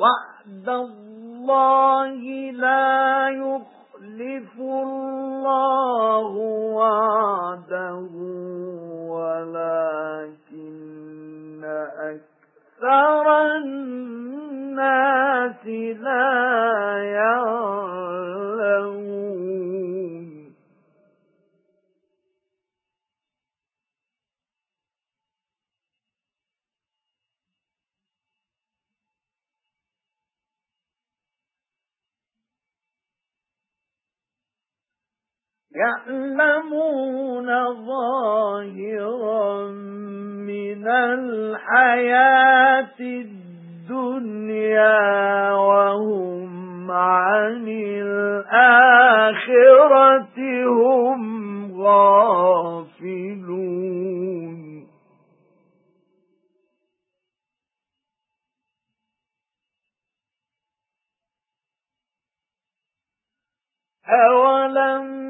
وعد الله لا يخلف الله وعده ولكن أكثر الناس لا يَعْلَمُونَ ظَاهِرًا مِنَ الْحَيَاةِ الدُّنْيَا وَهُمْ عَنِ الْآخِرَةِ هُمْ غَافِلُونَ. أَوَلَمْ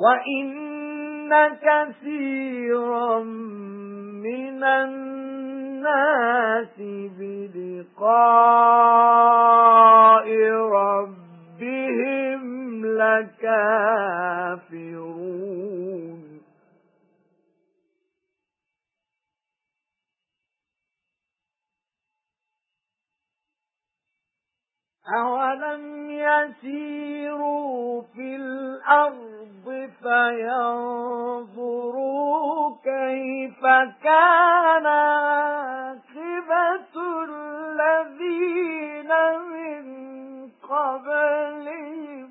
وَإِنَّ كَثِيرًا مِنَ النَّاسِ بِلِقَاءِ رَبِّهِمْ لَكَافِرُونَ أَوَلَمْ يَسِيرُوا فِي الْأَرْضِ فَيَنظُرُوا كَيْفَ كَانَ عَاقِبَةُ الَّذِينَ مِن قَبْلِهِمْ.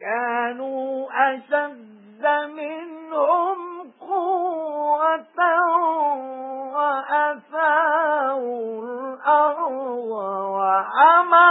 كانوا أشد منهم وعمروها